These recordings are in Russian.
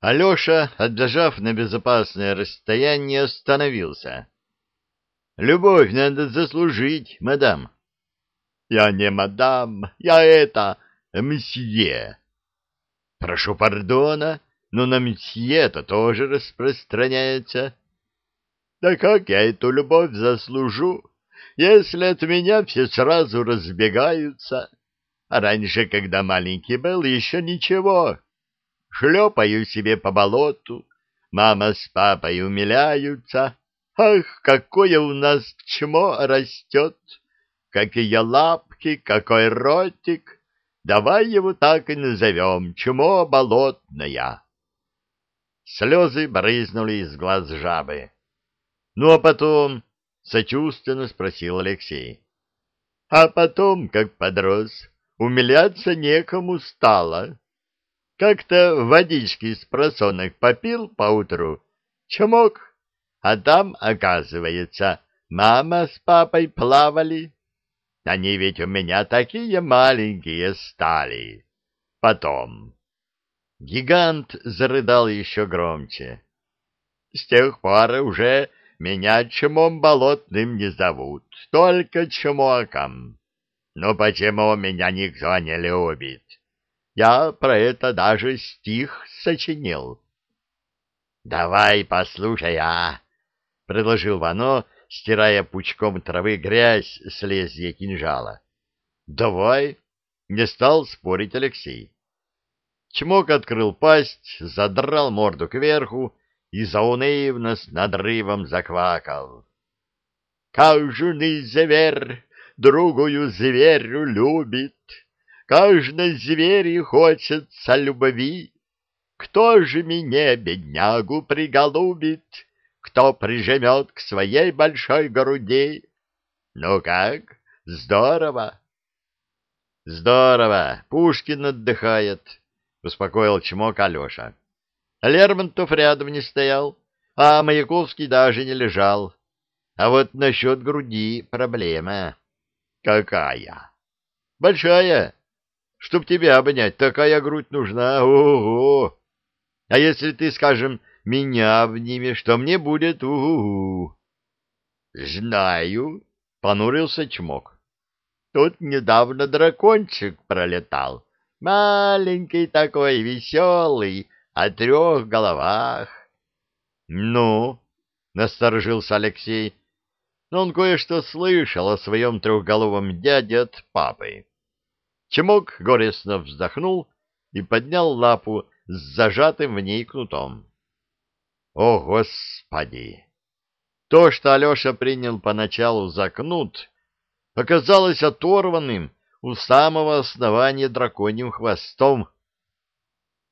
Алеша, отбежав на безопасное расстояние, остановился. — Любовь надо заслужить, мадам. — Я не мадам, я это, мсье. — Прошу пардона, но на мсье это тоже распространяется. — Да как я эту любовь заслужу, если от меня все сразу разбегаются? А раньше, когда маленький был, еще ничего. Шлепаю себе по болоту, мама с папой умиляются. Ах, какое у нас чмо растет! Какие лапки, какой ротик! Давай его так и назовем, чмо болотная. Слезы брызнули из глаз жабы. Ну, а потом, — сочувственно спросил Алексей. А потом, как подрос, умиляться некому стало. Как-то водички с просонок попил поутру, чмок, а там, оказывается, мама с папой плавали. Они ведь у меня такие маленькие стали. Потом. Гигант зарыдал еще громче. С тех пор уже меня чмом болотным не зовут, только чмоком. Но почему меня никто не любит? Я про это даже стих сочинил. — Давай послушай, а! — предложил Вано, стирая пучком травы грязь с лезвия кинжала. — Давай! — не стал спорить Алексей. Чмок открыл пасть, задрал морду кверху и заунывно с надрывом заквакал. — Каждый зверь другую зверю любит, Каждой звери хочется любви. Кто же меня, беднягу, приголубит, Кто прижмет к своей большой груди? Ну как, здорово? Здорово, Пушкин отдыхает, — успокоил чмок Алеша. Лермонтов рядом не стоял, а Маяковский даже не лежал. А вот насчет груди проблема. Какая? Большая. Чтоб тебя обнять, такая грудь нужна. Ого! А если ты, скажем, меня обнимешь, что мне будет? Угу. Знаю, понурился чмок. Тут недавно дракончик пролетал. Маленький такой, веселый, о трех головах. Ну, насторожился Алексей, но он кое-что слышал о своем трехголовом дяде от папы. Чемок горестно вздохнул и поднял лапу с зажатым в ней кнутом. О, Господи! То, что Алеша принял поначалу за кнут, оказалось оторванным у самого основания драконьим хвостом.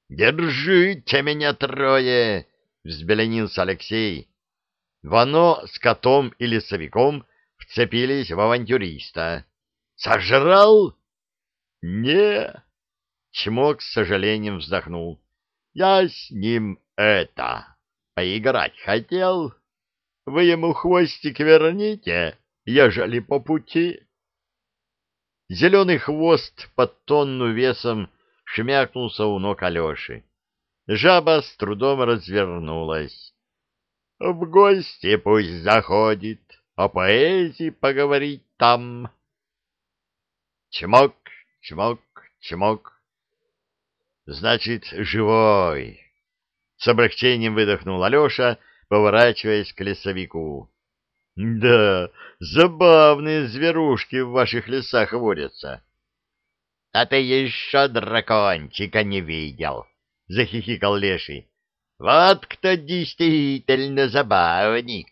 «Держите меня трое!» — взбеленился Алексей. Вано с котом и лесовиком вцепились в авантюриста. «Сожрал?» «Не!» — Чмок с сожалением вздохнул. «Я с ним это... поиграть хотел. Вы ему хвостик верните, ежели по пути». Зеленый хвост под тонну весом шмякнулся у ног Алеши. Жаба с трудом развернулась. «В гости пусть заходит, о поэзии поговорить там». Чмок Чмок, чмок. Значит, живой. С облегчением выдохнул Алеша, поворачиваясь к лесовику. Да, забавные зверушки в ваших лесах водятся. — А ты еще дракончика не видел, — захихикал Леший. — Вот кто действительно забавник.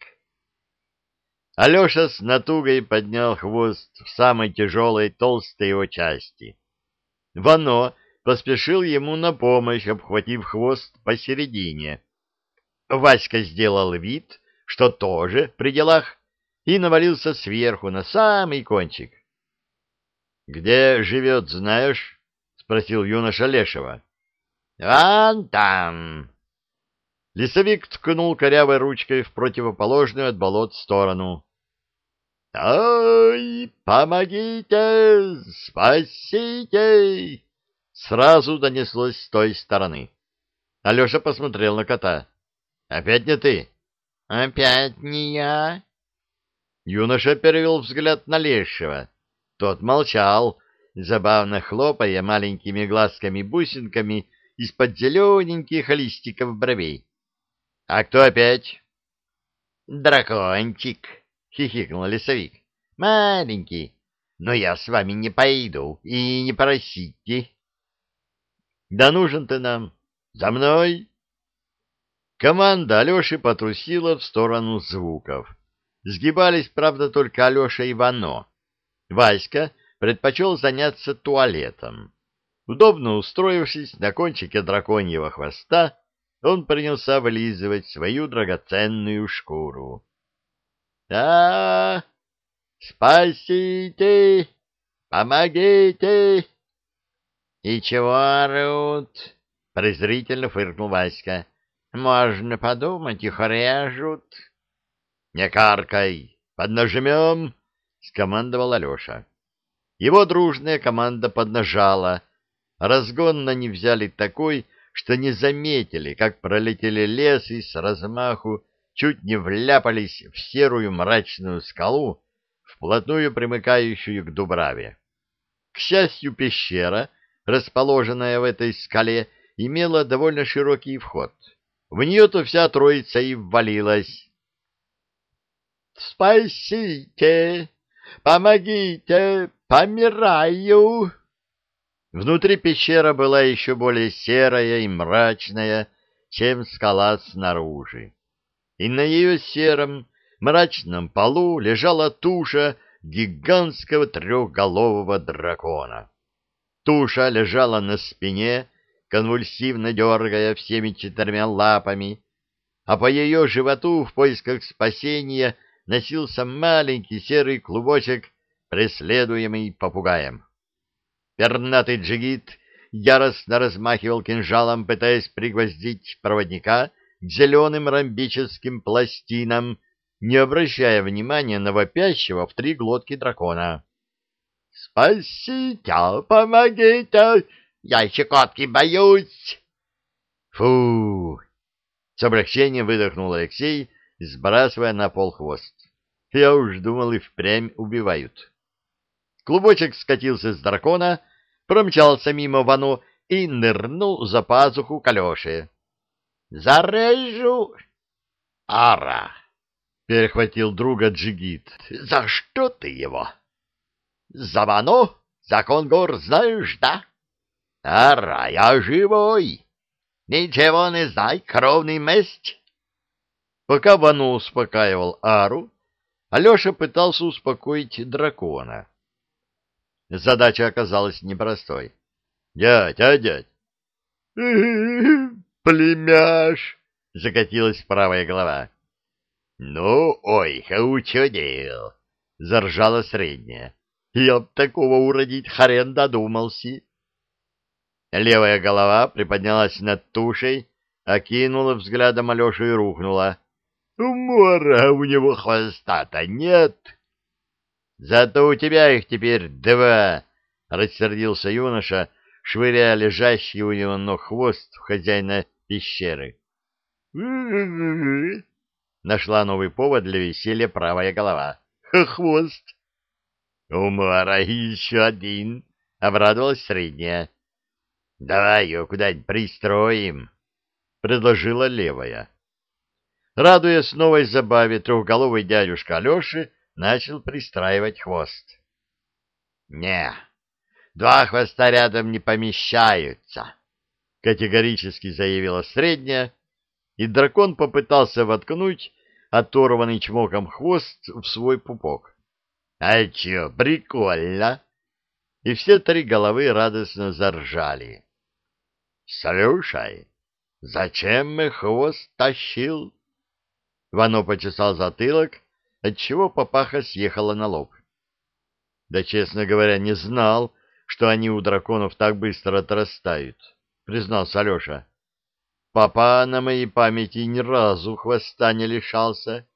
Алеша с натугой поднял хвост в самой тяжелой толстой его части. Вано поспешил ему на помощь, обхватив хвост посередине. Васька сделал вид, что тоже при делах, и навалился сверху на самый кончик. — Где живет, знаешь? — спросил юноша Лешего. — Вон там, Лесовик ткнул корявой ручкой в противоположную от болот сторону. «Ой, помогите! Спасите!» Сразу донеслось с той стороны. Алеша посмотрел на кота. «Опять не ты?» «Опять не я?» Юноша перевел взгляд на Лешего. Тот молчал, забавно хлопая маленькими глазками-бусинками из-под зелененьких листиков бровей. — А кто опять? — Дракончик, — хихикнул лесовик. — Маленький, но я с вами не пойду и не просите. — Да нужен ты нам. За мной! Команда Алеши потрусила в сторону звуков. Сгибались, правда, только Алеша и Вано. Васька предпочел заняться туалетом. Удобно устроившись на кончике драконьего хвоста, он принялся вылизывать свою драгоценную шкуру. а, -а, -а Спасите! Помогите!» «И чего орут?» — презрительно фыркнул Васька. «Можно подумать, их режут». «Не каркай! Поднажмем!» — скомандовал Алеша. Его дружная команда поднажала. Разгон на не взяли такой, что не заметили, как пролетели лес и с размаху чуть не вляпались в серую мрачную скалу, вплотную примыкающую к Дубраве. К счастью, пещера, расположенная в этой скале, имела довольно широкий вход. В нее-то вся троица и ввалилась. «Спасите! Помогите! Помираю!» Внутри пещера была еще более серая и мрачная, чем скала снаружи. И на ее сером, мрачном полу лежала туша гигантского трехголового дракона. Туша лежала на спине, конвульсивно дергая всеми четырьмя лапами, а по ее животу в поисках спасения носился маленький серый клубочек, преследуемый попугаем. Пернатый джигит яростно размахивал кинжалом, пытаясь пригвоздить проводника к зеленым ромбическим пластинам, не обращая внимания на вопящего в три глотки дракона. — Спасите, помогите! Я щекотки боюсь! — Фу! — с облегчением выдохнул Алексей, сбрасывая на пол хвост. Я уж думал, и впрямь убивают. Клубочек скатился с дракона, промчался мимо Вану и нырнул за пазуху к Алёше. «Зарежу!» «Ара!» — перехватил друга Джигит. «За что ты его?» «За Вану? Закон гор знаешь, да?» «Ара, я живой! Ничего не знай, кровный месть!» Пока Вану успокаивал Ару, Алеша пытался успокоить дракона. Задача оказалась непростой. — Дядь, а дядь? — Племяш! — закатилась правая голова. — Ну, ой, учудил! — заржала средняя. — Я б такого уродить хрен додумался. Левая голова приподнялась над тушей, окинула взглядом Алешу и рухнула. — Умора у него хвоста-то нет! — Зато у тебя их теперь два, — рассердился юноша, швыряя лежащий у него ног хвост в хозяина пещеры. Нашла новый повод для веселья правая голова. Хвост. Умора, еще один, — обрадовалась средняя. Давай ее куда-нибудь пристроим, — предложила левая. Радуясь новой забаве, трехголовый дядюшка Алеши начал пристраивать хвост. — Не, два хвоста рядом не помещаются, — категорически заявила средняя, и дракон попытался воткнуть оторванный чмоком хвост в свой пупок. — А чё, прикольно! И все три головы радостно заржали. — Слушай, зачем мы хвост тащил? Вано почесал затылок, отчего папаха съехала на лоб. Да, честно говоря, не знал, что они у драконов так быстро отрастают, признался Алеша. Папа на моей памяти ни разу хвоста не лишался.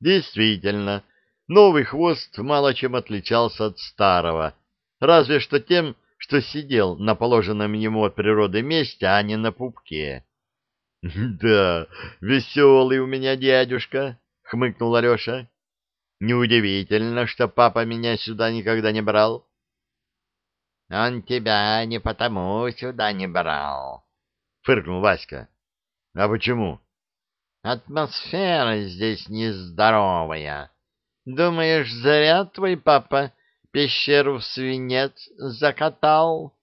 Действительно, новый хвост мало чем отличался от старого, разве что тем, что сидел на положенном ему от природы месте, а не на пупке. — Да, веселый у меня дядюшка, — хмыкнул Алеша. — Неудивительно, что папа меня сюда никогда не брал. — Он тебя не потому сюда не брал, — фыркнул Васька. — А почему? — Атмосфера здесь нездоровая. Думаешь, зря твой папа пещеру в свинец закатал?